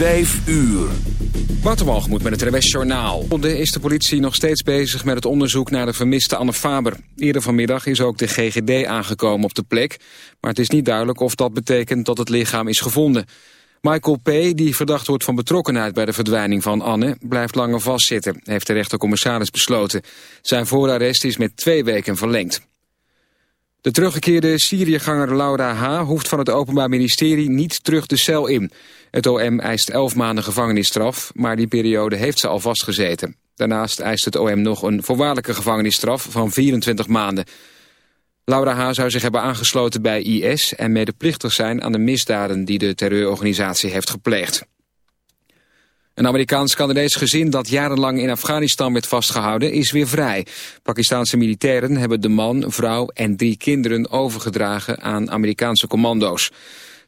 Vijf uur. Waterwalgemoed met het RWS Journaal. Is de politie nog steeds bezig met het onderzoek naar de vermiste Anne Faber. Eerder vanmiddag is ook de GGD aangekomen op de plek. Maar het is niet duidelijk of dat betekent dat het lichaam is gevonden. Michael P., die verdacht wordt van betrokkenheid bij de verdwijning van Anne... blijft langer vastzitten, heeft de rechtercommissaris besloten. Zijn voorarrest is met twee weken verlengd. De teruggekeerde Syriëganger Laura H. hoeft van het Openbaar Ministerie niet terug de cel in. Het OM eist 11 maanden gevangenisstraf, maar die periode heeft ze al vastgezeten. Daarnaast eist het OM nog een voorwaardelijke gevangenisstraf van 24 maanden. Laura H. zou zich hebben aangesloten bij IS en medeplichtig zijn aan de misdaden die de terreurorganisatie heeft gepleegd. Een Amerikaans-Canadees gezin dat jarenlang in Afghanistan werd vastgehouden is weer vrij. Pakistanse militairen hebben de man, vrouw en drie kinderen overgedragen aan Amerikaanse commando's.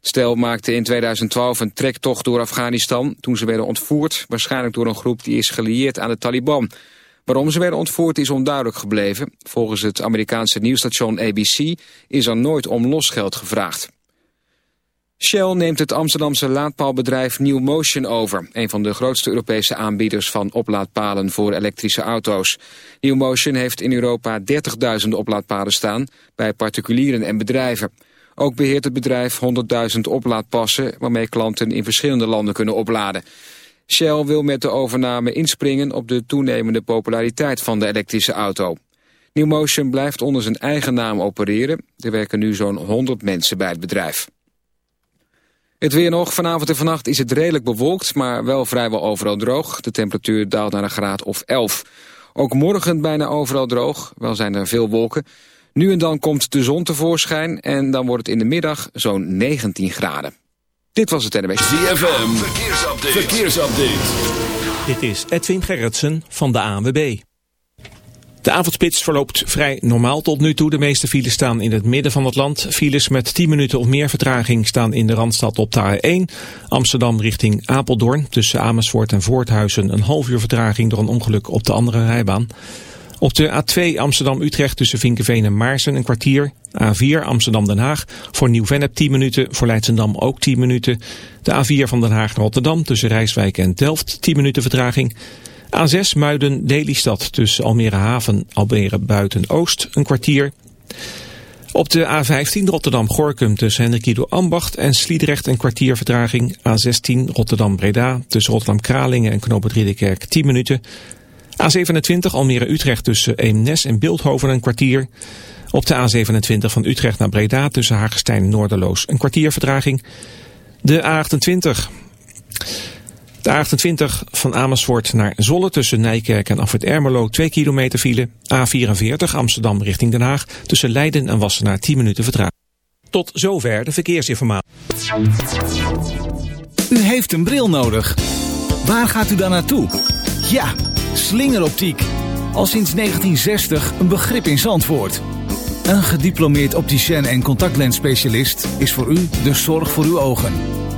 Stel maakte in 2012 een trektocht door Afghanistan toen ze werden ontvoerd, waarschijnlijk door een groep die is gelieerd aan de Taliban. Waarom ze werden ontvoerd is onduidelijk gebleven. Volgens het Amerikaanse nieuwsstation ABC is er nooit om losgeld gevraagd. Shell neemt het Amsterdamse laadpaalbedrijf New Motion over. Een van de grootste Europese aanbieders van oplaadpalen voor elektrische auto's. New Motion heeft in Europa 30.000 oplaadpalen staan bij particulieren en bedrijven. Ook beheert het bedrijf 100.000 oplaadpassen waarmee klanten in verschillende landen kunnen opladen. Shell wil met de overname inspringen op de toenemende populariteit van de elektrische auto. New Motion blijft onder zijn eigen naam opereren. Er werken nu zo'n 100 mensen bij het bedrijf. Het weer nog. Vanavond en vannacht is het redelijk bewolkt, maar wel vrijwel overal droog. De temperatuur daalt naar een graad of 11. Ook morgen bijna overal droog, wel zijn er veel wolken. Nu en dan komt de zon tevoorschijn en dan wordt het in de middag zo'n 19 graden. Dit was het NWS. ZFM, verkeersupdate. verkeersupdate. Dit is Edwin Gerritsen van de ANWB. De avondspits verloopt vrij normaal tot nu toe. De meeste files staan in het midden van het land. Files met 10 minuten of meer vertraging staan in de Randstad op de A1. Amsterdam richting Apeldoorn. Tussen Amersfoort en Voorthuizen een half uur vertraging door een ongeluk op de andere rijbaan. Op de A2 Amsterdam-Utrecht tussen Vinkenveen en Maarsen een kwartier. A4 Amsterdam-Den Haag voor Nieuw-Vennep 10 minuten. Voor Leidsendam ook 10 minuten. De A4 van Den Haag naar Rotterdam tussen Rijswijk en Delft 10 minuten vertraging. A6 Muiden-Delystad tussen Almere Haven, Almere Buiten-Oost een kwartier. Op de A15 Rotterdam-Gorkum tussen Hendrikido Ambacht en Sliedrecht een kwartier vertraging. A16 Rotterdam-Breda tussen Rotterdam-Kralingen en Knoopert Ridderkerk 10 minuten. A27 Almere-Utrecht tussen Eemnes en Beeldhoven een kwartier. Op de A27 van Utrecht naar Breda tussen Hagestein en Noorderloos een kwartier vertraging. De A28... De A28 van Amersfoort naar Zolle tussen Nijkerk en Afrit Ermelo 2 kilometer file. A44 Amsterdam richting Den Haag tussen Leiden en Wassenaar 10 minuten vertraging. Tot zover de verkeersinformatie. U heeft een bril nodig. Waar gaat u dan naartoe? Ja, slingeroptiek. Al sinds 1960 een begrip in Zandvoort. Een gediplomeerd opticien en contactlensspecialist is voor u de zorg voor uw ogen.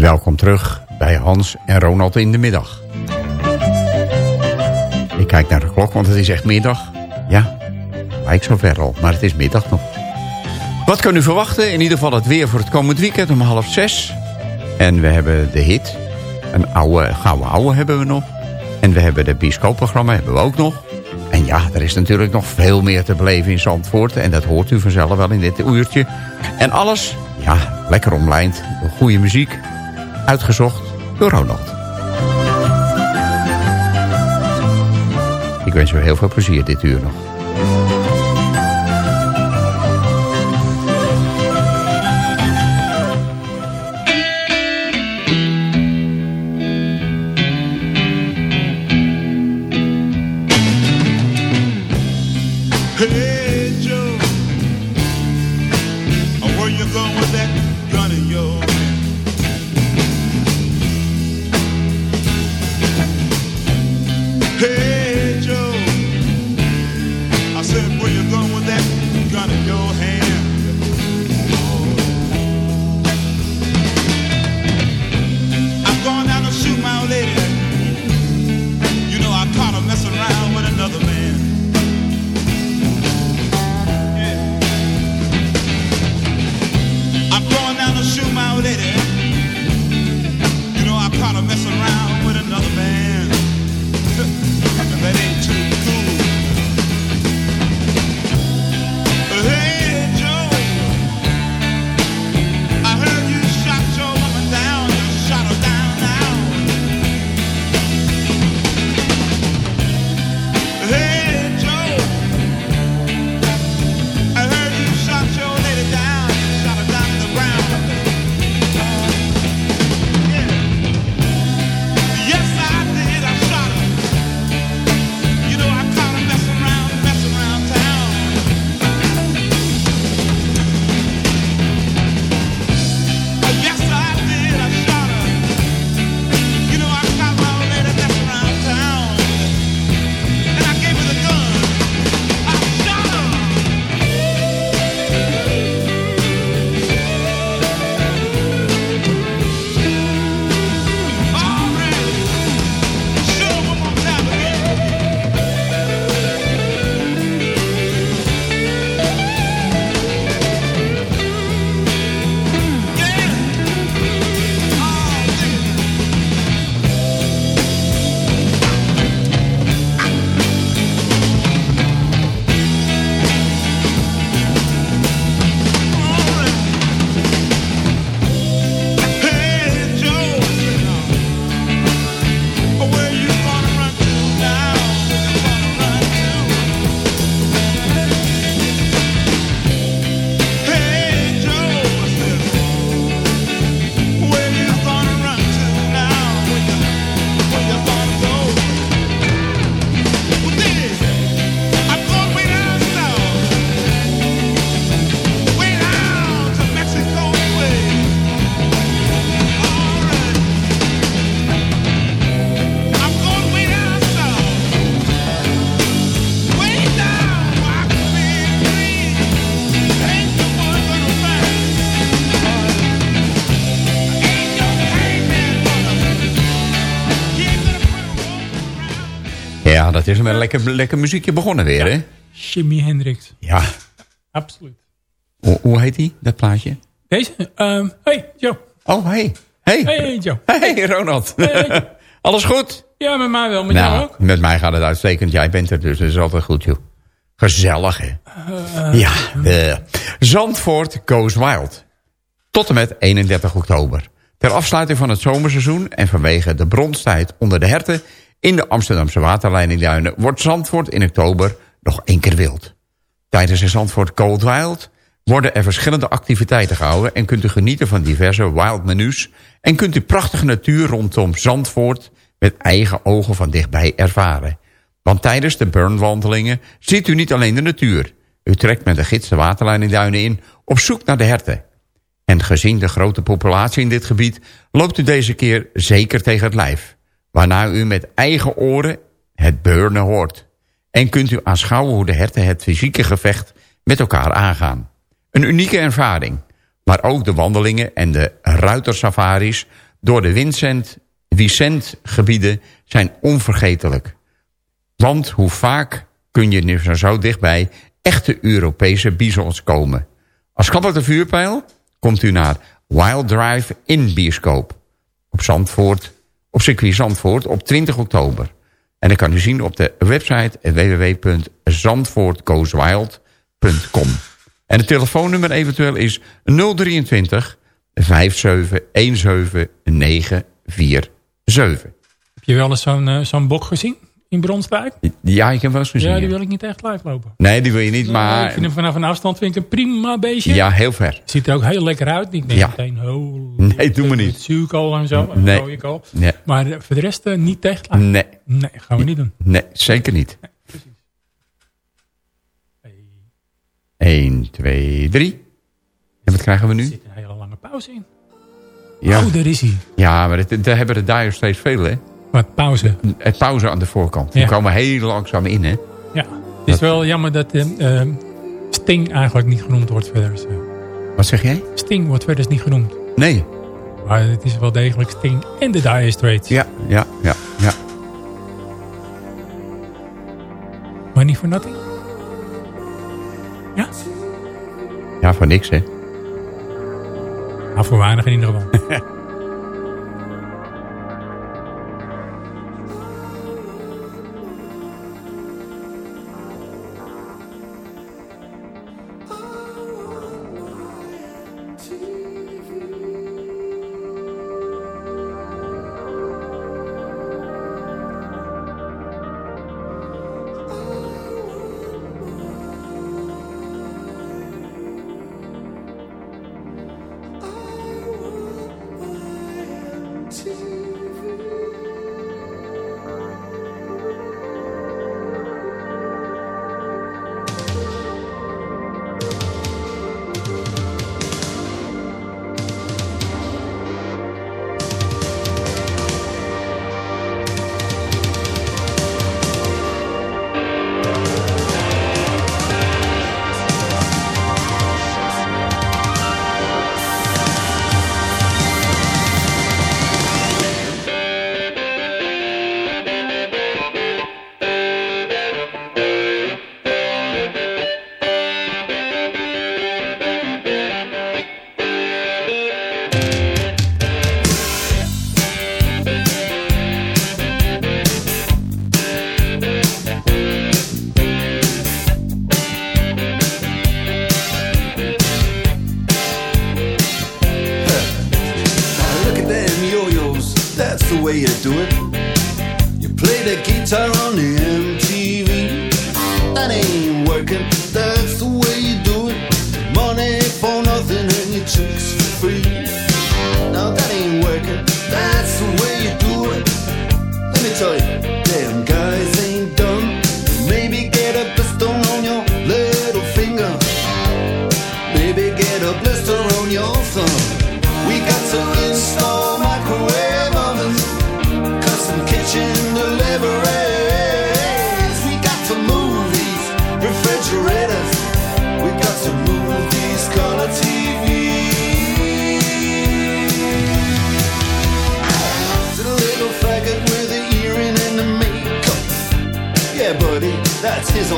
Welkom terug bij Hans en Ronald in de middag. Ik kijk naar de klok, want het is echt middag. Ja, lijkt zo ver al, maar het is middag nog. Wat kan u verwachten? In ieder geval het weer voor het komend weekend om half zes. En we hebben de hit. Een oude, gouden oude hebben we nog. En we hebben de bioscoopprogramma hebben we ook nog. En ja, er is natuurlijk nog veel meer te beleven in Zandvoort. En dat hoort u vanzelf wel in dit uurtje. En alles, ja, lekker omlijnd. Goede muziek. Uitgezocht door Ronald. Ik wens u heel veel plezier dit uur nog. Een lekker, lekker muziekje begonnen weer, hè? Jimi Hendrix. Ja. Absoluut. Hoe, hoe heet die, dat plaatje? Deze? Um, hey, Joe. Oh, hey. Hey. Hey, Joe. Hey, Ronald. Hey. Alles goed? Ja, met mij wel. Met nou, jou ook? Met mij gaat het uitstekend. Jij bent er dus, dat is altijd goed, joh. Gezellig, hè? Uh, ja. Uh, Zandvoort Goes Wild. Tot en met 31 oktober. Ter afsluiting van het zomerseizoen en vanwege de bronstijd onder de herten in de Amsterdamse waterleidingduinen wordt Zandvoort in oktober nog één keer wild. Tijdens de Zandvoort Cold Wild worden er verschillende activiteiten gehouden... en kunt u genieten van diverse wild menus... en kunt u prachtige natuur rondom Zandvoort met eigen ogen van dichtbij ervaren. Want tijdens de burnwandelingen ziet u niet alleen de natuur. U trekt met de gids de waterleidingduinen in op zoek naar de herten. En gezien de grote populatie in dit gebied loopt u deze keer zeker tegen het lijf waarna u met eigen oren het beurnen hoort. En kunt u aanschouwen hoe de herten het fysieke gevecht met elkaar aangaan. Een unieke ervaring, maar ook de wandelingen en de ruitersafaris door de Vincent, Vicent-gebieden zijn onvergetelijk. Want hoe vaak kun je nu zo dichtbij echte Europese bizons komen? Als de vuurpijl komt u naar Wild Drive in Bioscoop. Op Zandvoort, op circuit Zandvoort op 20 oktober. En dat kan u zien op de website www.zandvoortgoeswild.com. En het telefoonnummer eventueel is 023 57 17 947. Heb je wel eens zo'n uh, zo'n bok gezien in Bronswijk? Ja, ik heb wel eens gezien. Ja, die wil ik niet echt live lopen. Nee, die wil je niet, maar... ik vind hem vanaf een afstand vind ik een prima beestje. Ja, heel ver. Ziet er ook heel lekker uit. Ik denk Ja. meteen, oh, Nee, doe maar niet. Met zuurkool en zo. Nee. rode kool. Nee, Maar eh, voor de rest eh, niet tegen live. nee, Nee, gaan we niet doen. nee, zeker niet. Hey, 1, 2, 3. En wat krijgen we Er nu? zit een hele lange pauze in. Ja, Oh, daar is hij. ja maar daar hebben de Dyers steeds veel, hè? Wat pauze. Het pauze aan de voorkant. Die Ja. komen heel langzaam in, hè? Ja. Het is wel jammer dat eh, eh, Sting eigenlijk niet genoemd wordt verder. Eh, Wat zeg jij? Sting wordt verder niet genoemd. Nee. Maar het is wel degelijk Sting en de Dire Straits. Ja, ja, ja, ja. Money for nothing? Ja? Ja, voor niks, hè? Nou, voor weinig in ieder geval. the way you do it. 你走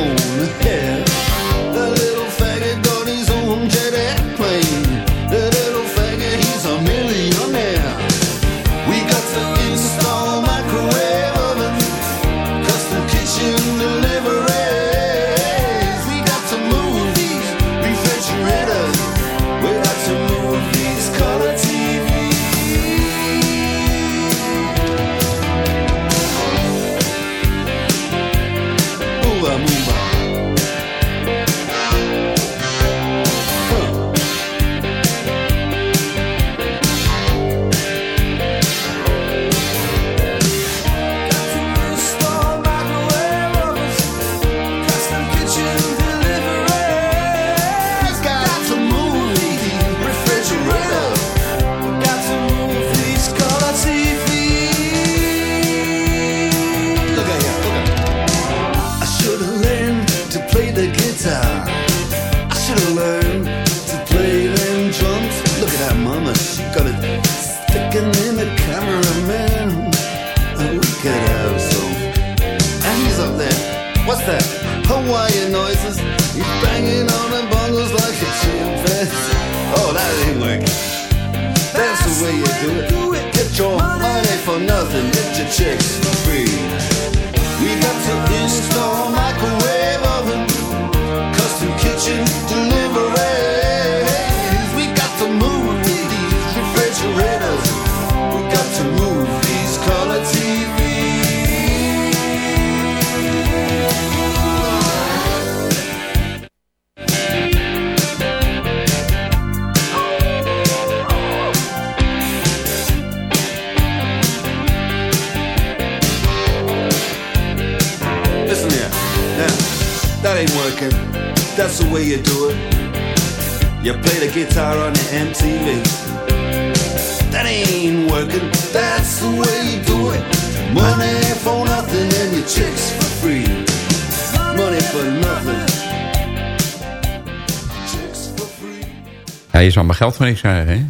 I je zal maar geld van niks krijgen, hè?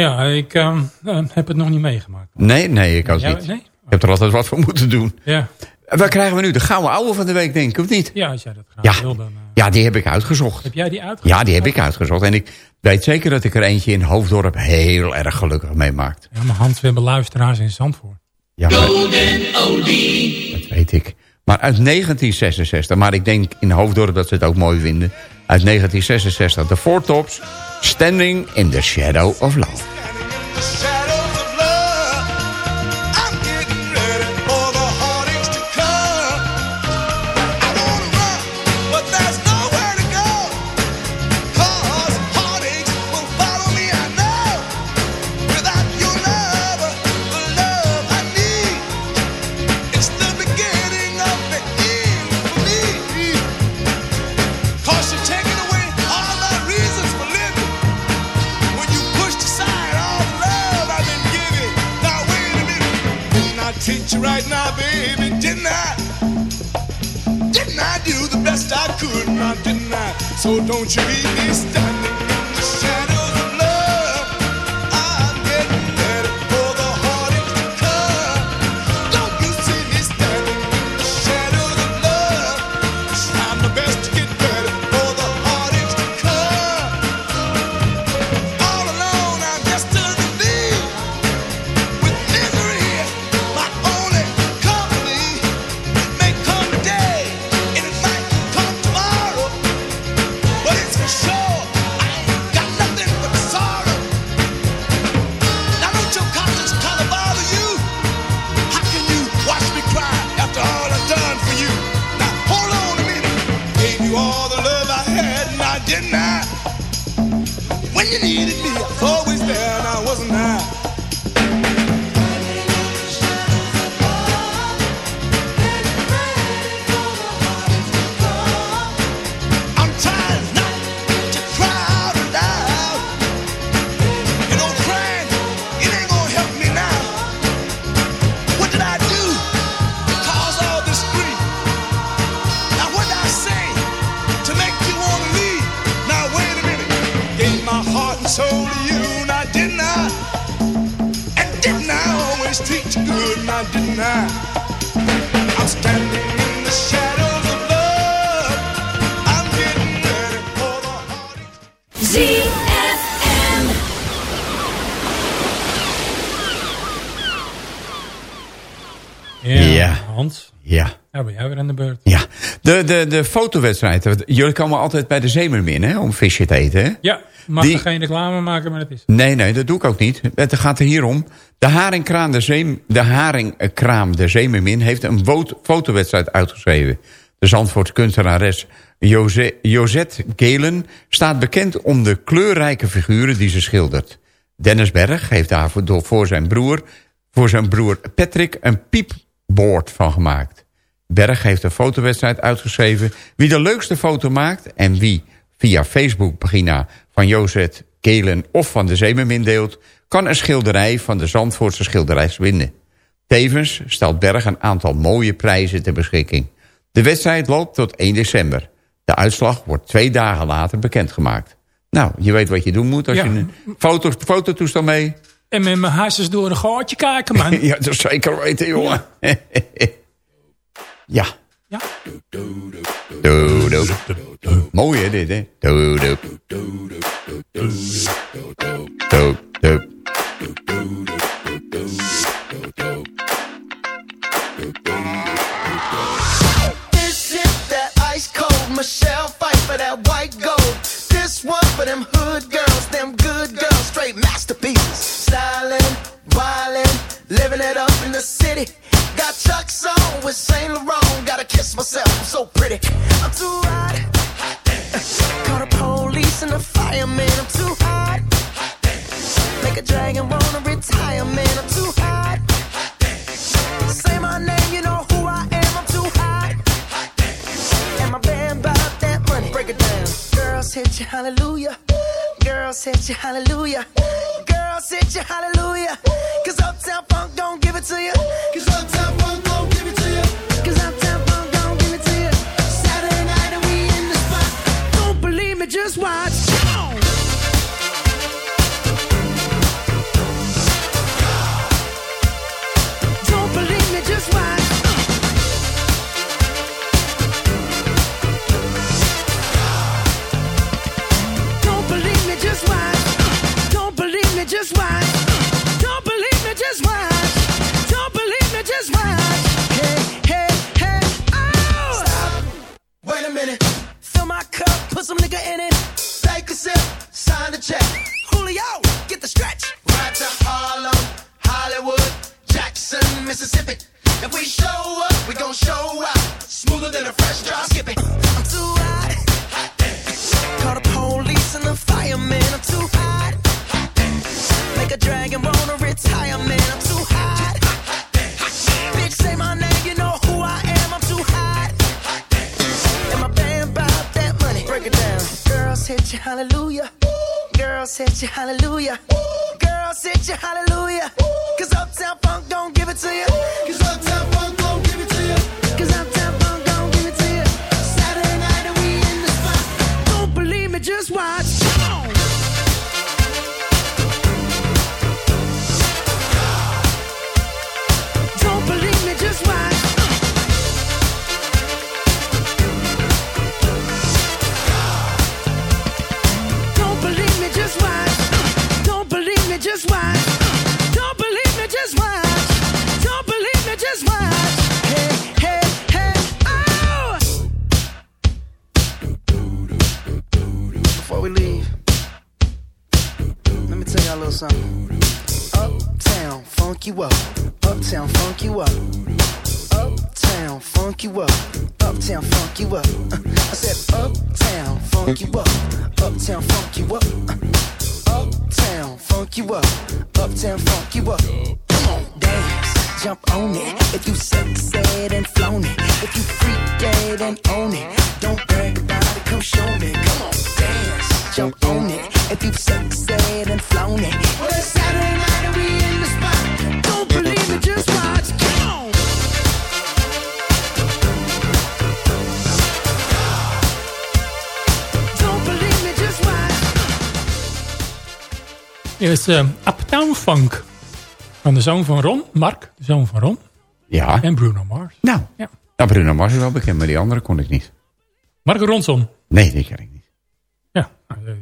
Ja, ik ehm, eh, heb het nog niet meegemaakt. Nee, nee, ik ook Jij- niet. nee? Ik heb er altijd wat voor moeten doen. Ja. Waar krijgen we nu? De gouden ouwe van de week, denk ik, of niet? ja, als jij dat graag Ja, wil, dan... eh, ja die heb ik uitgezocht. heb jij die uitgezocht? Ja, die heb ik uitgezocht. En ik weet zeker dat ik er eentje in Hoofddorp heel erg gelukkig mee maakt. Ja, maar Hans, we hebben luisteraars in Zandvoort. Ja, maar, dat weet ik. Maar uit 1966, maar ik denk in Hoofddorp dat ze het ook mooi vinden. Uit 1966, de Four Tops, Standing in the Shadow of Love. Didn't I? So don't you leave me standing I always treat you good, now didn't I? I'm standing in the shadows of love. I'm getting ready for the heartache. ZFM. Ja, Ja. Hans, Ja, ja, ben jij weer aan de beurt. ja. De, de, de fotowedstrijd. Jullie komen altijd bij de Zeemermin, hè? Om visje te eten, hè? Ja, mag Die- er geen reclame maken, maar het is... Nee, nee, dat doe ik ook niet. Het gaat er hier om. De haringkraam de, Zeem, de, haringkraam de Zeemermin heeft een fotowedstrijd uitgeschreven. De Zandvoortse kunstenares Jose, Josette Gelen staat bekend om de kleurrijke figuren die ze schildert. Dennis Berg heeft daarvoor voor zijn broer, voor zijn broer Patrick een piepboard van gemaakt. Berg heeft een fotowedstrijd uitgeschreven. Wie de leukste foto maakt en wie via Facebookpagina van Jozet Kelen of van de Zeemermin deelt... kan een schilderij van de Zandvoortse schilderijs winnen. Tevens stelt Berg een aantal mooie prijzen ter beschikking. De wedstrijd loopt tot 1 december. De uitslag wordt twee dagen later bekendgemaakt. Nou, je weet wat je doen moet als Ja. je een foto, fototoestel mee... En met mijn harsjes door een gaatje kijken, man. Ja, dat zeker weten, jongen. Ja. This is that ice cold Michelle fight for that white gold. This one for them hood girls, them good girls, straight masterpieces. Styling, wildin', living it up in the city. Got Chuck's on with Saint Laurent. Eh, Uptown Funk. Van de zoon van Ron, Mark, de zoon van Ron. Ja. En Bruno Mars. Nou, Ja. nou, Bruno Mars is wel bekend, maar die andere kon ik niet. Mark Ronson. Nee, die ken ik niet. Ja.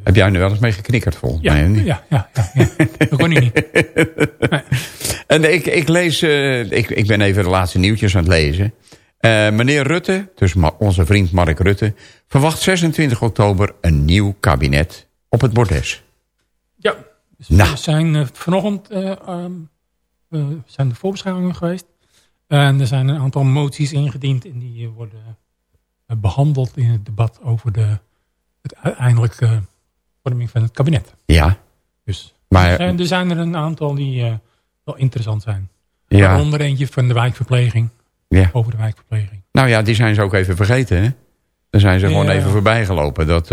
Heb jij nu wel eens mee geknikkerd volgens Ja, mij? ja, ja, ja, ja. Dat kon hij niet. En ik, ik lees, eh, ik, ik ben even de laatste nieuwtjes aan het lezen. Eh, meneer Rutte, dus onze vriend Mark Rutte... verwacht 26 oktober een nieuw kabinet op het bordes. Dus Nou. we zijn eh, vanochtend eh, ehm, eh, zijn de voorbeschouwingen geweest. En er zijn een aantal moties ingediend en die eh, worden eh, behandeld in het debat over de het uiteindelijke vorming van het kabinet. Ja, Dus maar... en er zijn er een aantal die wel interessant zijn. ja, Waaronder eentje van de wijkverpleging, ja. over de wijkverpleging. Nou ja, die zijn ze ook even vergeten, hè? Daar zijn ze gewoon even voorbij gelopen. Dat,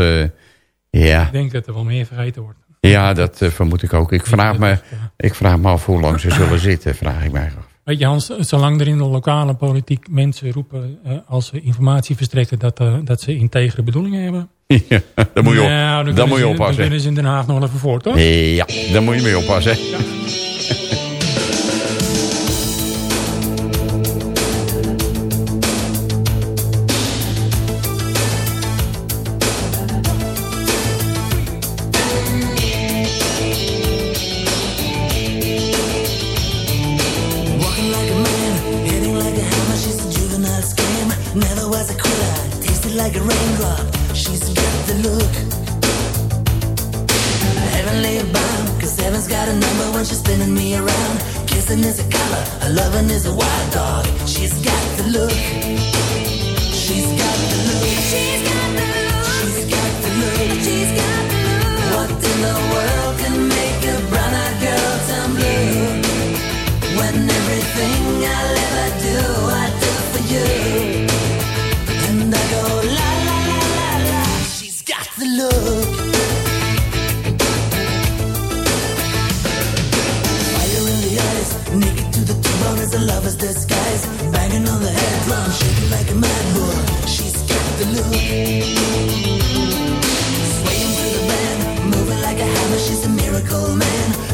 ja, Ik denk dat er wel meer vergeten wordt. Ja, dat eh, vermoed ik ook. Ik vraag, me, ja. ik vraag me af hoe lang ze zullen zitten, vraag ik mij af. Weet je Hans, zolang er in de lokale politiek mensen roepen eh, als ze informatie verstrekken dat, eh, dat ze integere bedoelingen hebben. ja, daar moet je, op, Nou, dan moet je ze- Dan oppassen. kunnen ze in Den Haag nog even voor, toch? Ja, daar moet je mee oppassen. tasted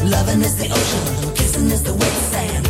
Loving is the ocean, kissing is the wet sand.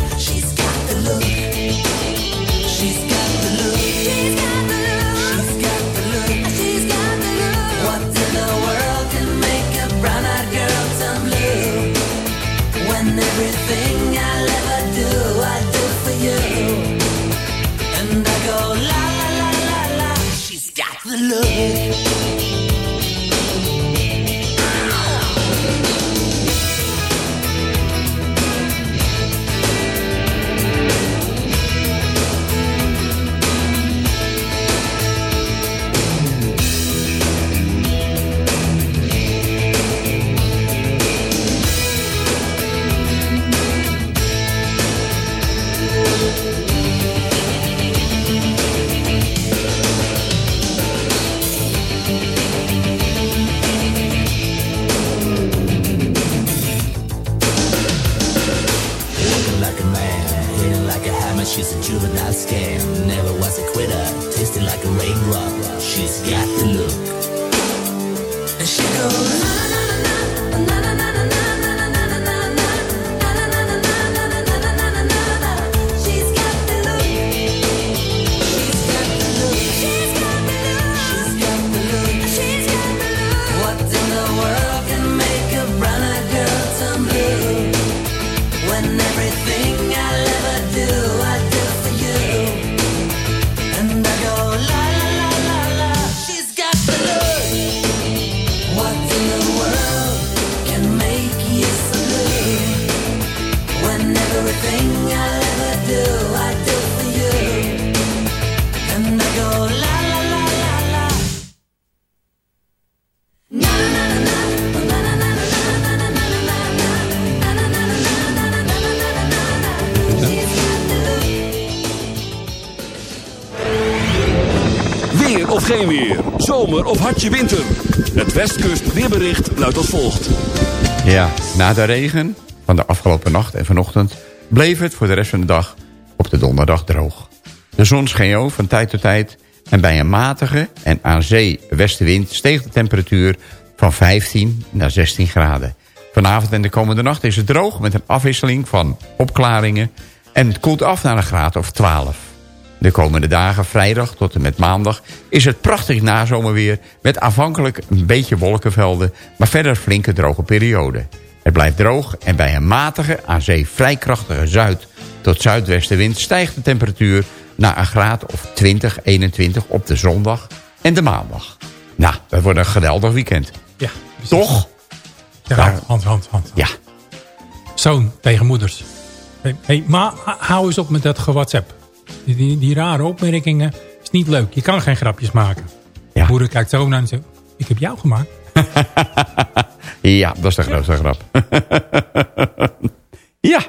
Zomer of hartje winter. Het Westkust weerbericht luidt als volgt. Ja, na de regen van de afgelopen nacht en vanochtend... bleef het voor de rest van de dag op de donderdag droog. De zon scheen over van tijd tot tijd... en bij een matige en aan zee westenwind... steeg de temperatuur van 15 naar 16 graden. Vanavond en de komende nacht is het droog... met een afwisseling van opklaringen... en het koelt af naar een graad of 12. De komende dagen, vrijdag tot en met maandag... is het prachtig nazomerweer met aanvankelijk een beetje wolkenvelden... maar verder flinke droge perioden. Het blijft droog en bij een matige, aan zee vrij krachtige zuid- tot zuidwestenwind... stijgt de temperatuur naar een graad of 20, 21 op de zondag en de maandag. Nou, dat wordt een geweldig weekend. Ja, Toch? Ja, Daar- hand, hand, hand. Ja. Zoon tegen moeders. Hey, hey, maar hou eens op met dat gewhatsapp. Die, die, die rare opmerkingen is niet leuk. Je kan geen grapjes maken. Ja. Moeder kijkt zo naar en zegt... Ik heb jou gemaakt. Ja, dat is de grootste grap. ja.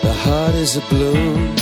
The heart is a balloon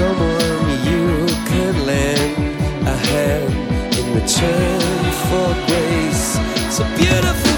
someone you could lend a hand in return for grace. So beautiful.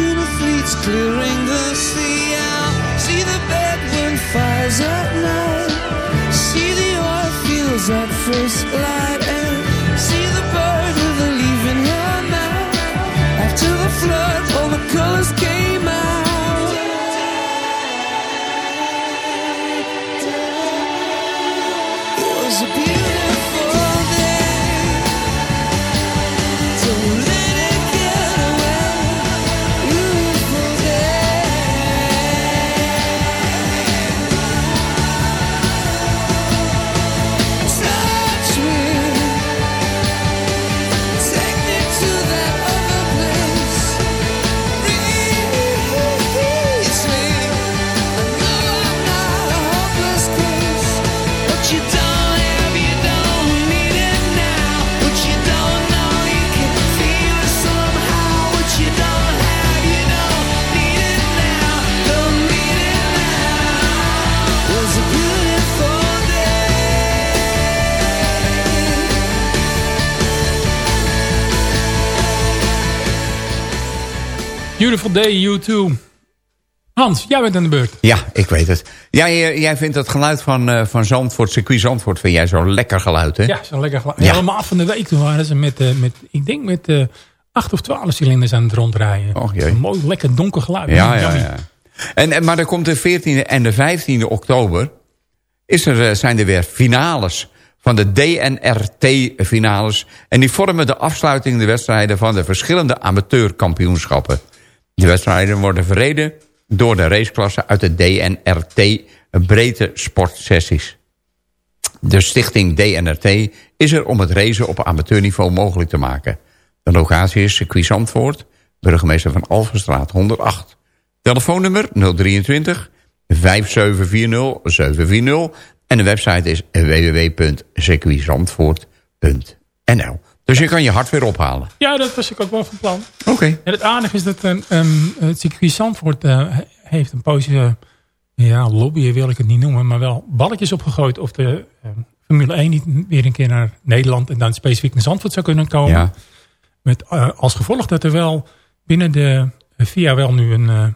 Tuna fleets clearing the sea out. See the bedroom fires at night. See the oil fields at first light. And see the bird with a leaf in her mouth. After the flood, all the colors came Beautiful Day, you too. Hans, jij bent aan de beurt. Ja, ik weet het. Jij, eh, jij vindt het geluid van, eh, van Zandvoort, circuit Zandvoort, vind jij zo'n lekker geluid, hè? Ja, zo lekker geluid. Ja. Helemaal af van de week toen waren ze met, eh, met ik denk met acht of twaalf cilinders aan het ronddraaien. Och, jee. Een mooi, lekker donker geluid. Ja, ja, ja. En, en, maar er komt de 14e en de 15e oktober... Is er, zijn er weer finales van de DNRT-finales. En die vormen de afsluiting de wedstrijden... van de verschillende amateurkampioenschappen. De wedstrijden worden verreden door de raceklasse... uit de DNRT breedte sportsessies. De stichting DNRT is er om het racen op amateurniveau mogelijk te maken. De locatie is circuit Zandvoort, burgemeester van Alphenstraat 108. Telefoonnummer 023 5740 740 en de website is www.circuitzandvoort.nl. Dus je kan je hart weer ophalen. Ja, dat was ik ook wel van plan. Oké. En het aardige is dat een, ehm, het circuit Zandvoort eh, heeft een poosje... ja, lobbyen wil ik het niet noemen... maar wel balletjes opgegooid... of de ehm, Formule 1 niet weer een keer naar Nederland... en dan specifiek naar Zandvoort zou kunnen komen. Ja. Met eh, als gevolg dat er wel binnen de VIA wel nu een eh,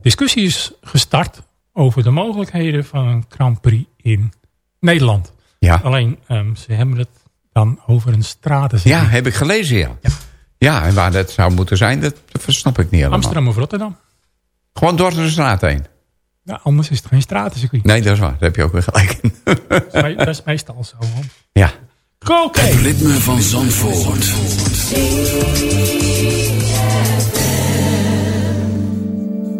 discussie is gestart... over de mogelijkheden van een Grand Prix in Nederland. Ja. Alleen, ehm, ze hebben het dan over een stratencircuit. Ja, heb ik gelezen, ja. ja. en waar dat zou moeten zijn, dat snap ik niet helemaal. Amsterdam of Rotterdam. Gewoon door de straat heen. Ja, anders is het geen stratencircuit. Nee, dat is waar. Daar heb je ook weer gelijk in. Dat is me- dat is meestal zo. hoor. ja. Oké. Het ritme van Zandvoort.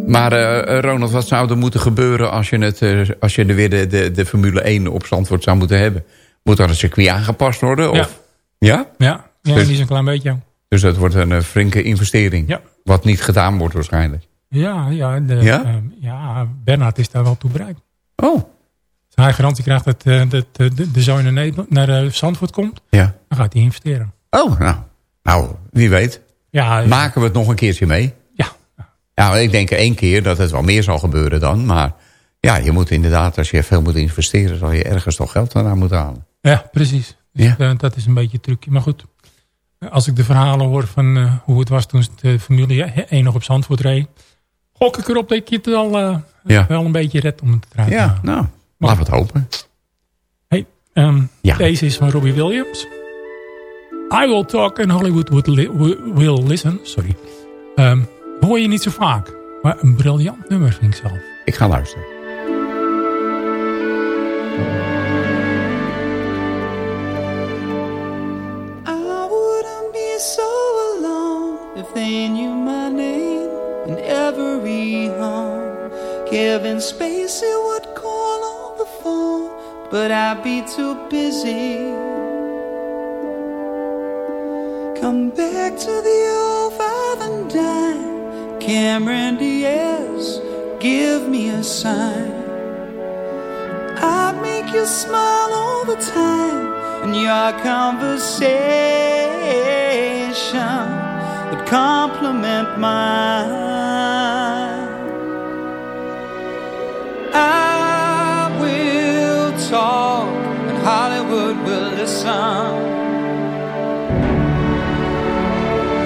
Maar eh, Ronald, wat zou er moeten gebeuren als je, het, eh, als je er weer de, de, de Formule 1 op Zandvoort zou moeten hebben? Moet dan het circuit aangepast worden? Ja. Of? Ja? Ja, ja Dus- die is een klein beetje. Dus dat wordt een eh, flinke investering. Ja. Wat niet gedaan wordt waarschijnlijk. Ja, ja, de, Ja? ehm, ja Bernhard is daar wel toe bereid. Oh, Als hij garantie krijgt dat, eh, dat eh, de, de zoon naar, naar eh, Zandvoort komt, ja. dan gaat hij investeren. Oh, nou. Nou, wie weet. Ja, Maken we het nog een keertje mee? Ja. Ja, ik denk één keer dat het wel meer zal gebeuren dan. Maar ja, je moet inderdaad, als je veel moet investeren... zal je ergens toch geld aan moeten halen. Ja, precies. Dus, Ja. eh, dat is een beetje een trucje. Maar goed, als ik de verhalen hoor van eh, hoe het was toen de familie één nog op Zandvoort reed... gok ik erop dat je het wel, eh, Ja. wel een beetje redt om het te draaien. Ja, nou, laten we het hopen. Hey, ehm, Ja. Deze is van Robbie Williams. I Will Talk and Hollywood would li- wi- Will Listen. Sorry. Ehm, hoor je niet zo vaak. Maar een briljant nummer vind ik zelf. Ik ga luisteren. They knew my name in every home. Kevin Spacey would call on the phone, but I'd be too busy. Come back to the old five and dime. Cameron Diaz, give me a sign. I'd make you smile all the time, in your conversation would complement mine. I will talk, and Hollywood will listen.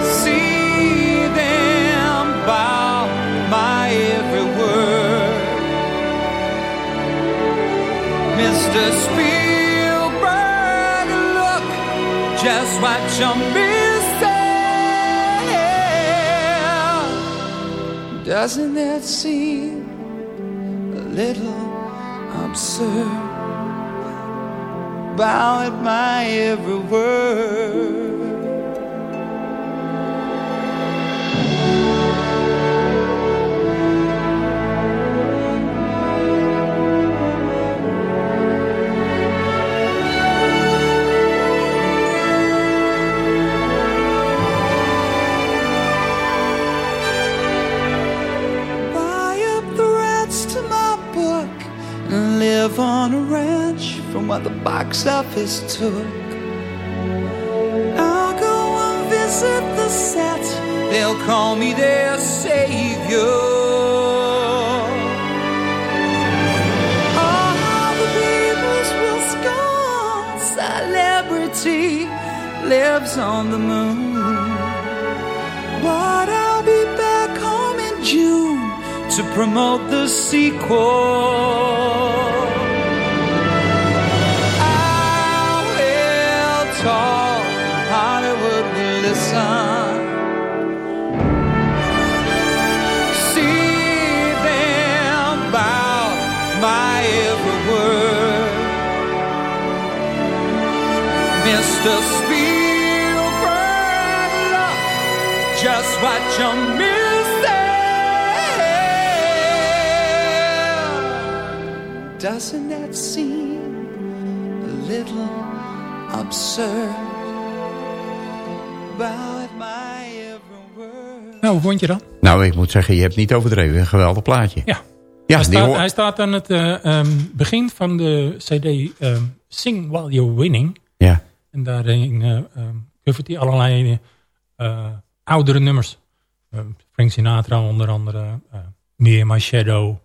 See them bow my every word. Mr. Spielberg, look just what you're Doesn't that seem a little absurd? Bow at my every word. Office took. I'll go and visit the set. They'll call me their savior. Oh, All the peoples will scorn celebrity lives on the moon. But I'll be back home in June to promote the sequel. Mr. Spielberg, look just what you're missing. Doesn't that seem a little absurd? Hoe vond je dat? Nou, ik moet zeggen, je hebt niet overdreven. Een geweldig plaatje. Ja. Ja, hij, staat, hij staat aan het eh, ehm, begin van de cd ehm, Sing While You're Winning. Ja. En daarin covert hij allerlei eh, oudere nummers. Frank Sinatra onder andere. Me and My Shadow.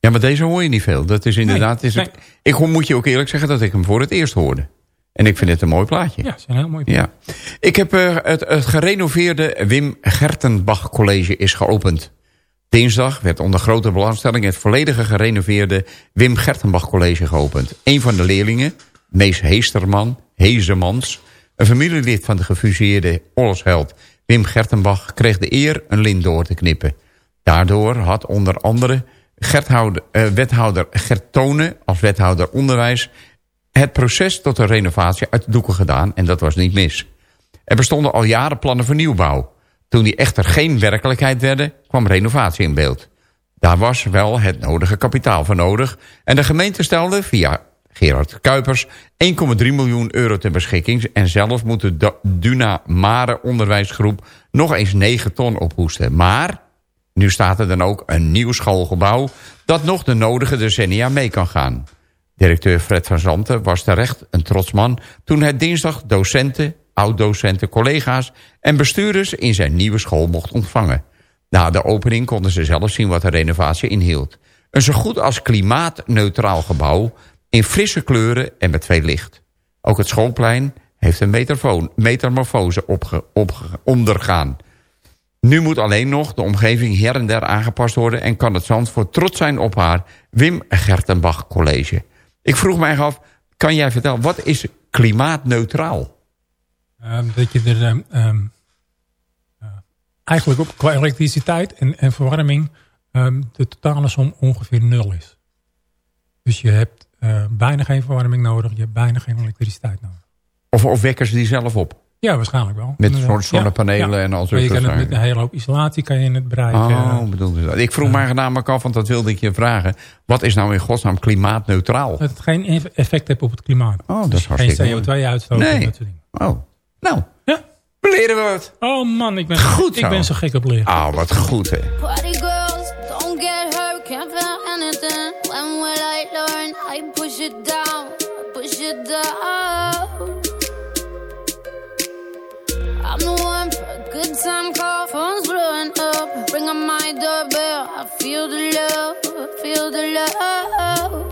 Ja, maar deze hoor je niet veel. Dat is inderdaad... is het. Ik moet je ook eerlijk zeggen dat ik hem voor het eerst hoorde. En ik vind het een mooi plaatje. ja, zijn heel mooi. Ja. Ik heb eh, het, het gerenoveerde Wim Gertenbach College is geopend. Dinsdag werd onder grote belangstelling het volledige gerenoveerde Wim Gertenbach College geopend. Een van de leerlingen, Mees Heesterman, Hezemans, een familielid van de gefuseerde oorlogsheld Wim Gertenbach, kreeg de eer een lint door te knippen. Daardoor had onder andere Gerthouder, eh, wethouder Gert Tonen als wethouder onderwijs het proces tot een renovatie uit de doeken gedaan en dat was niet mis. Er bestonden al jaren plannen voor nieuwbouw. Toen die echter geen werkelijkheid werden, kwam renovatie in beeld. Daar was wel het nodige kapitaal voor nodig en de gemeente stelde via Gerard Kuipers 1,3 miljoen euro ter beschikking en zelf moet de Duna Mare onderwijsgroep nog eens 9 ton ophoesten. Maar nu staat er dan ook een nieuw schoolgebouw dat nog de nodige decennia mee kan gaan. Directeur Fred van Zanten was terecht een trots man toen hij dinsdag docenten, oud-docenten, collega's en bestuurders in zijn nieuwe school mocht ontvangen. Na de opening konden ze zelf zien wat de renovatie inhield. Een zo goed als klimaatneutraal gebouw in frisse kleuren en met veel licht. Ook het schoolplein heeft een metamorfose opge, opge, ondergaan. Nu moet alleen nog de omgeving her en der aangepast worden... en kan het Zandvoort trots zijn op haar Wim Gertenbach College. Ik vroeg mij af, kan jij vertellen, wat is klimaatneutraal? Um, dat je er um, um, uh, eigenlijk op, qua elektriciteit en, en verwarming... de totale som ongeveer nul is. Dus je hebt uh, bijna geen verwarming nodig, je hebt bijna geen elektriciteit nodig. Of, of wekken ze die zelf op? Ja, waarschijnlijk wel. Met zonnepanelen ja, en al soort dingen. Met een hele hoop isolatie kan je het bereiken. Oh, bedoel je dat. Ik vroeg uh, mij namelijk af, want dat wilde ik je vragen. Wat is nou in godsnaam klimaatneutraal? Dat het geen effect heeft op het klimaat. Oh, dat dus is hartstikke Geen CO2-uitstoot nee. en dat soort dingen. Oh, nou. Ja. Leren we wat. Oh man, ik ben, goed ik ben zo gek op leren. Ah, oh, wat goed hè. Party girls, don't get hurt, can't feel anything. When will I learn? I push it down, push it down. Good time call. Phone's blowing up. Ring on my doorbell. I feel the love, feel the love.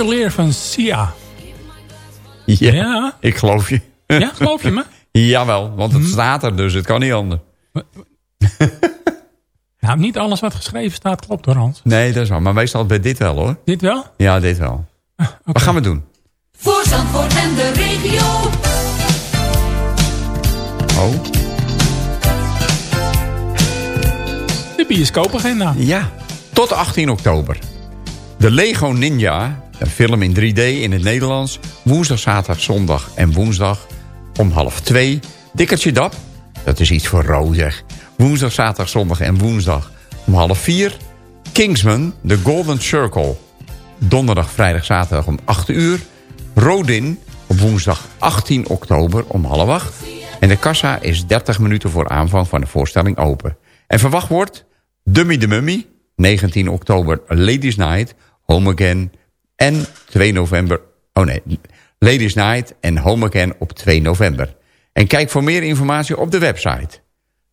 Chandelier van Sia. Ja, ja, ik geloof je. Ja, geloof je me? Jawel, want het staat er dus. Het kan niet anders. nou, niet alles wat geschreven staat klopt hoor, Hans. Nee, dat is wel. Maar meestal bij dit wel hoor. Dit wel? Ja, dit wel. Ah, okay. Wat gaan we doen? Voor Zandvoort en de regio. Oh. De bioscoopagenda. Ja, tot 18 oktober. De Lego Ninja, een film in 3D in het Nederlands... woensdag, zaterdag, zondag en woensdag om half twee. Dikkertje Dap, dat is iets voor rood zeg. Woensdag, zaterdag, zondag en woensdag om half vier. Kingsman, The Golden Circle. Donderdag, vrijdag, zaterdag om 8 uur. Rodin op woensdag 18 oktober om half acht. En de kassa is 30 minuten voor aanvang van de voorstelling open. En verwacht wordt Dummy de Mummy, 19 oktober Ladies Night... Home Again en 2 november... Oh nee, Ladies Night en Home Again op 2 november. En kijk voor meer informatie op de website.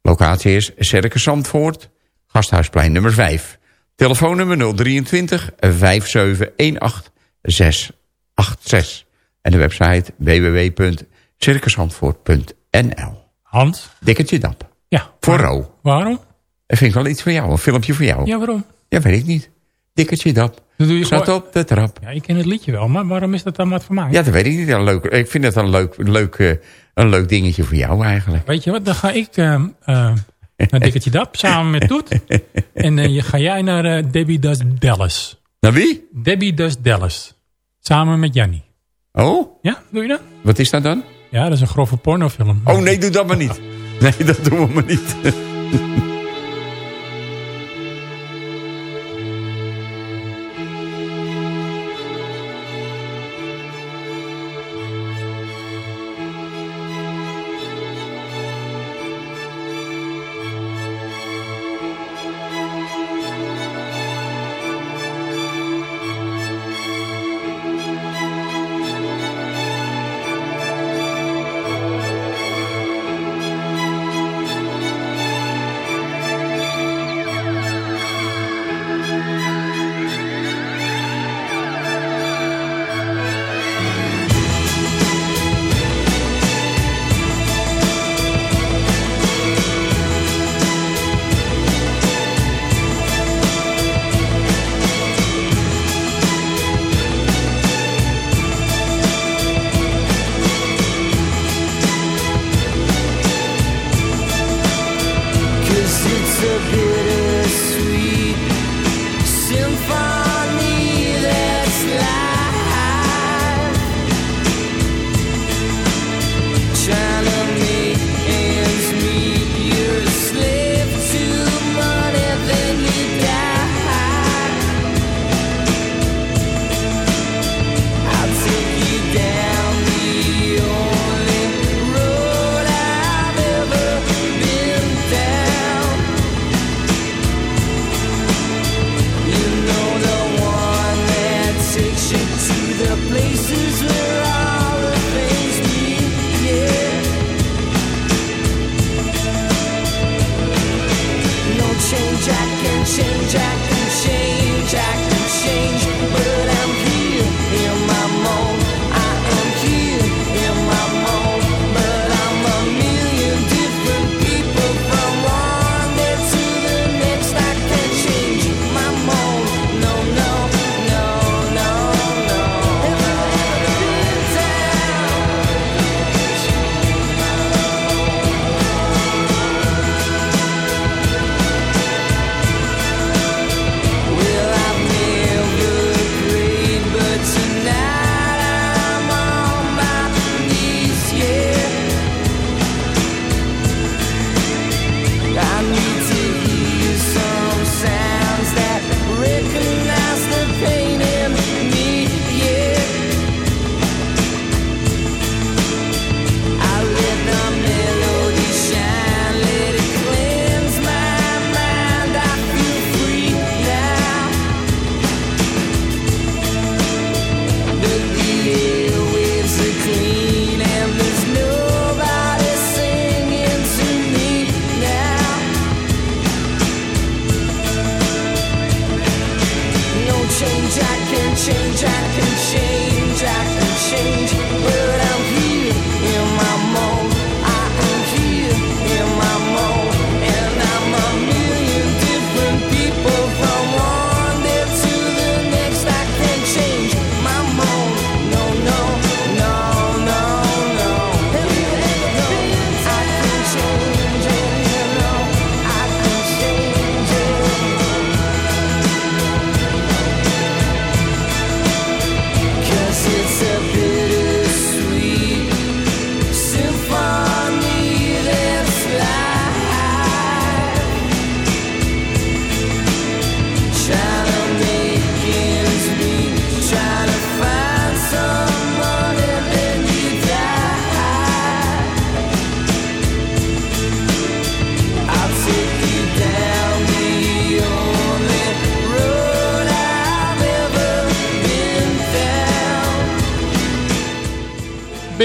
Locatie is Circus Zandvoort, Gasthuisplein nummer 5. Telefoonnummer 023 5718 686. En de website www.circuszandvoort.nl. Hans? Dikkertje Dap. Ja. Voor Ro. Waarom? Dat vind ik wel iets voor jou, een filmpje voor jou. Ja, waarom? Ja, weet ik niet. Dikkertje Dap. Dat doe je Zat gewoon- op de trap. Ja, ik ken het liedje wel, maar waarom is dat dan wat voor mij? Ja, dat weet ik niet. Ja, leuk. Ik vind het een leuk, leuk, eh, een leuk dingetje voor jou eigenlijk. Weet je wat, dan ga ik eh, naar Dikkertje Dap samen met Toet. en je- ga jij naar eh, Debbie Does Dallas. Naar wie? Debbie Does Dallas. Samen met Jannie. Oh? Ja, doe je dat? Wat is dat dan? Ja, dat is een grove pornofilm. Oh nee, doe dat maar niet. Nee, dat doen we maar niet.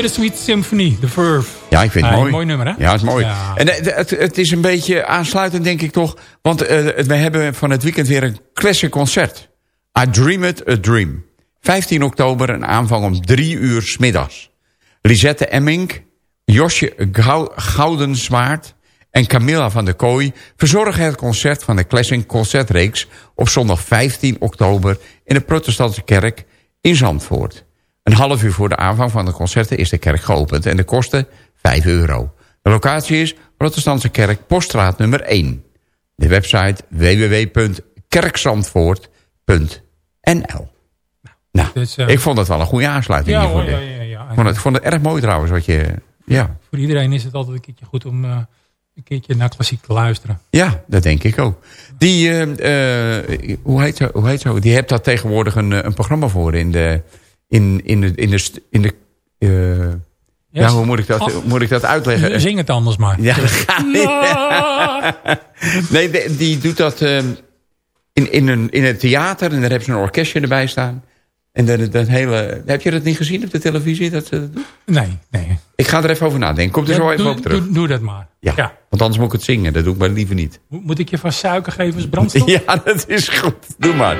Bittersweet Symphony, The Verve. Ja, ik vind het Ah, mooi. een mooi nummer, hè? Ja, het is mooi. Ja. En eh, het, het is een beetje aansluitend, denk ik toch. Want eh, we hebben van het weekend weer een classic concert. I Dream It, A Dream. 15 oktober, een aanvang om drie uur 's middags. Lisette Emmink, Josje Gou- Goudenzwaard en Camilla van der Kooi... verzorgen het concert van de Classic Concertreeks... op zondag 15 oktober in de protestantse kerk in Zandvoort. Een half uur voor de aanvang van de concerten is de kerk geopend... en de kosten 5 euro. De locatie is Protestantse Kerk, Poststraat nummer 1. De website www.kerkzandvoort.nl Nou, Dus, eh, ik vond dat wel een goede aansluiting. Ja, hoor, ja, ja, ja. Ik vond het, vond het erg mooi trouwens. Wat je, ja. Voor iedereen is het altijd een keertje goed om eh, een keertje naar klassiek te luisteren. ja, dat denk ik ook. Die, eh, hoe, heet zo, hoe heet zo? Die hebt daar tegenwoordig een, een programma voor in de... In, in de, in de, in de eh, ja, hoe moet ik, dat, Oh. moet ik dat uitleggen? Zing het anders maar. Ja. Nee, die, die doet dat eh, in, in, een, in het theater. En daar hebben ze een orkestje erbij staan. En dat, dat hele... Heb je dat niet gezien op de televisie? Dat? Nee, nee. ik ga er even over nadenken. Komt er Ja, zo even doe, op terug. Doe, doe dat maar. Ja, Ja. want anders moet ik het zingen. Dat doe ik maar liever niet. Mo- Moet ik je van suiker geven als brandstof? Ja, dat is goed. Doe maar.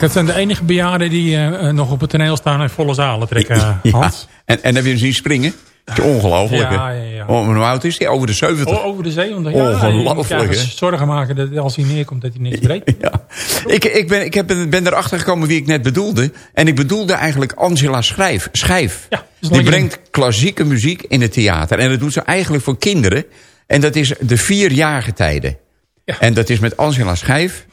Kijk, dat zijn de enige bejaarden die eh, eh, nog op het toneel staan en volle zalen trekken, eh, Ja. En, en heb je hem zien springen? Dat is ongelooflijk. Ja, ja, ja. Oh, hoe oud is hij? Over de 70. O- over de zee. Want, ja, Ongelooflijk, hè? zorgen maken dat als hij neerkomt dat hij niks breekt. Ja. Ik, ik, ben, ik heb, ben erachter gekomen wie ik net bedoelde. En ik bedoelde eigenlijk Angela Schrijf, Schijf. Die brengt klassieke muziek in het theater. En dat doet ze eigenlijk voor kinderen. En dat is de vier jaargetijden. En dat is met Angela Schijf.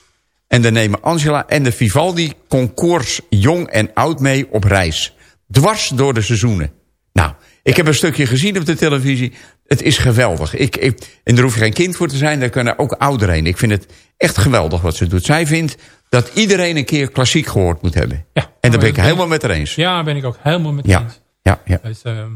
En dan nemen Angela en de Vivaldi concours jong en oud mee op reis. Dwars door de seizoenen. Nou, ik heb een stukje gezien op de televisie. Het is geweldig. Ik, ik, en daar hoef je geen kind voor te zijn, daar kunnen ook ouderen heen. Ik vind het echt geweldig wat ze doet. Zij vindt dat iedereen een keer klassiek gehoord moet hebben. Ja, en daar ben ik ben- helemaal met haar eens. Ja, ben ik ook helemaal met Ja, eens. ja, ja. Dus, ehm,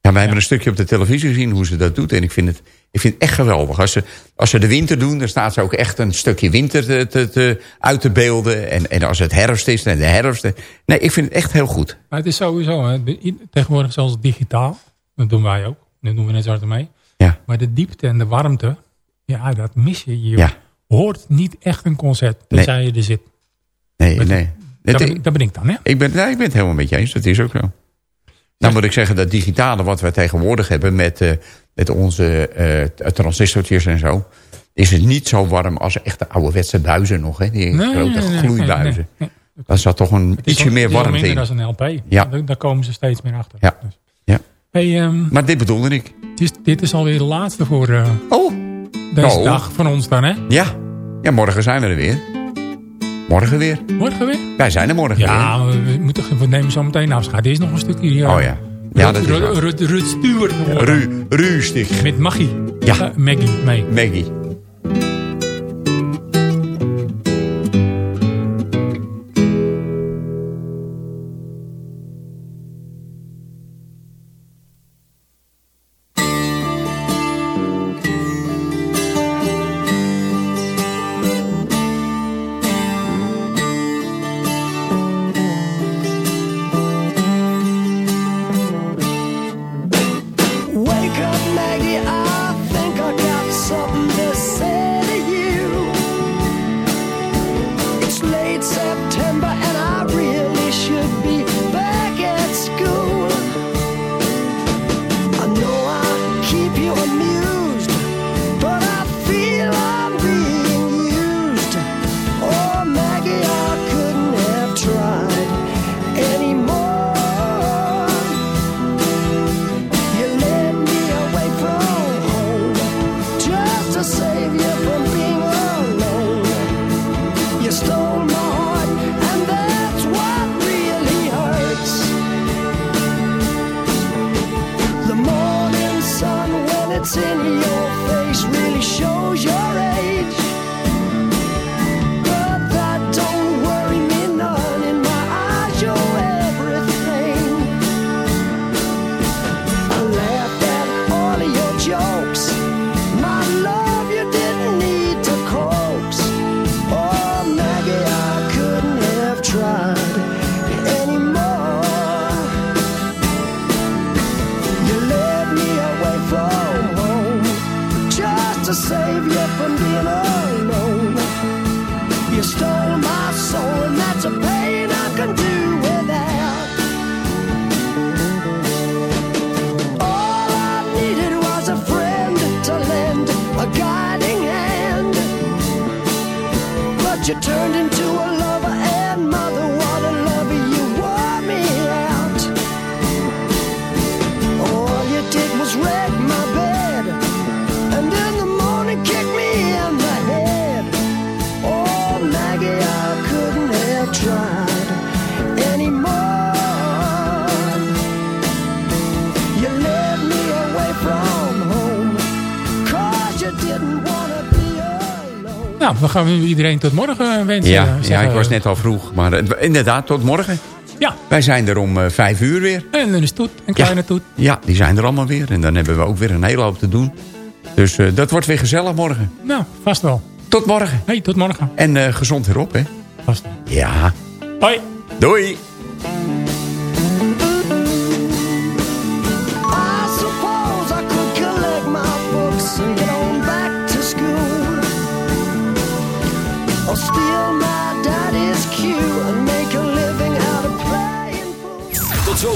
Ja, wij hebben een stukje op de televisie gezien hoe ze dat doet. En ik vind het, ik vind het echt geweldig. Als ze, als ze de winter doen, dan staat ze ook echt een stukje winter te, te, te- uit te beelden. En, en als het herfst is, dan de herfst. Nee, ik vind het echt heel goed. Maar het is sowieso, hè, tegenwoordig zelfs digitaal. Dat doen wij ook. Dat doen we net zo hard mee. Ja. Maar de diepte en de warmte, ja, dat mis je. Je Ja. hoort niet echt een concert, tenzij je er zit. Nee, nee. Dat ben, dat ben ik dan, hè? Ik ben, nee, ik ben het helemaal met je eens. Dat is ook zo. Nou moet ik zeggen, dat digitale wat wij tegenwoordig hebben met, eh, met onze eh, transistortjes en zo... is het niet zo warm als echte ouderwetse buizen nog. Hè? Die Nee, grote nee, gloeibuizen. nee, Daar zat toch een, is ietsje wel- meer is warmte minder in. dan een LP. Ja. Daar, komen ze steeds meer achter. Ja. ja. Hey, ehm, Maar dit bedoelde ik. het is- dit is alweer de laatste voor eh, oh. deze Oh. dag van ons dan, hè? Ja. ja, morgen zijn we er weer. Morgen weer. Morgen weer? Wij zijn er morgen Ja, we, we moeten, we nemen zo meteen afscheid. Er is nog een stukje hier. Oh ja. Ja, dat is Stewart. weer. Ru, rustig. Met Maggie. Ja. Eh, Maggie mee. Maggie. Gaan we iedereen tot morgen wensen. Ja, ik was net al vroeg. Maar inderdaad, tot morgen. Ja. Wij zijn er om eh, vijf uur weer. En dan is Toet, een kleine Toet. Ja, die zijn er allemaal weer. En dan hebben we ook weer een hele hoop te doen. Dus eh, dat wordt weer gezellig morgen. Nou, vast wel. Tot morgen. Hey, tot morgen. En eh, gezond weer op, hè? Vast. Ja. Hoi. Doei.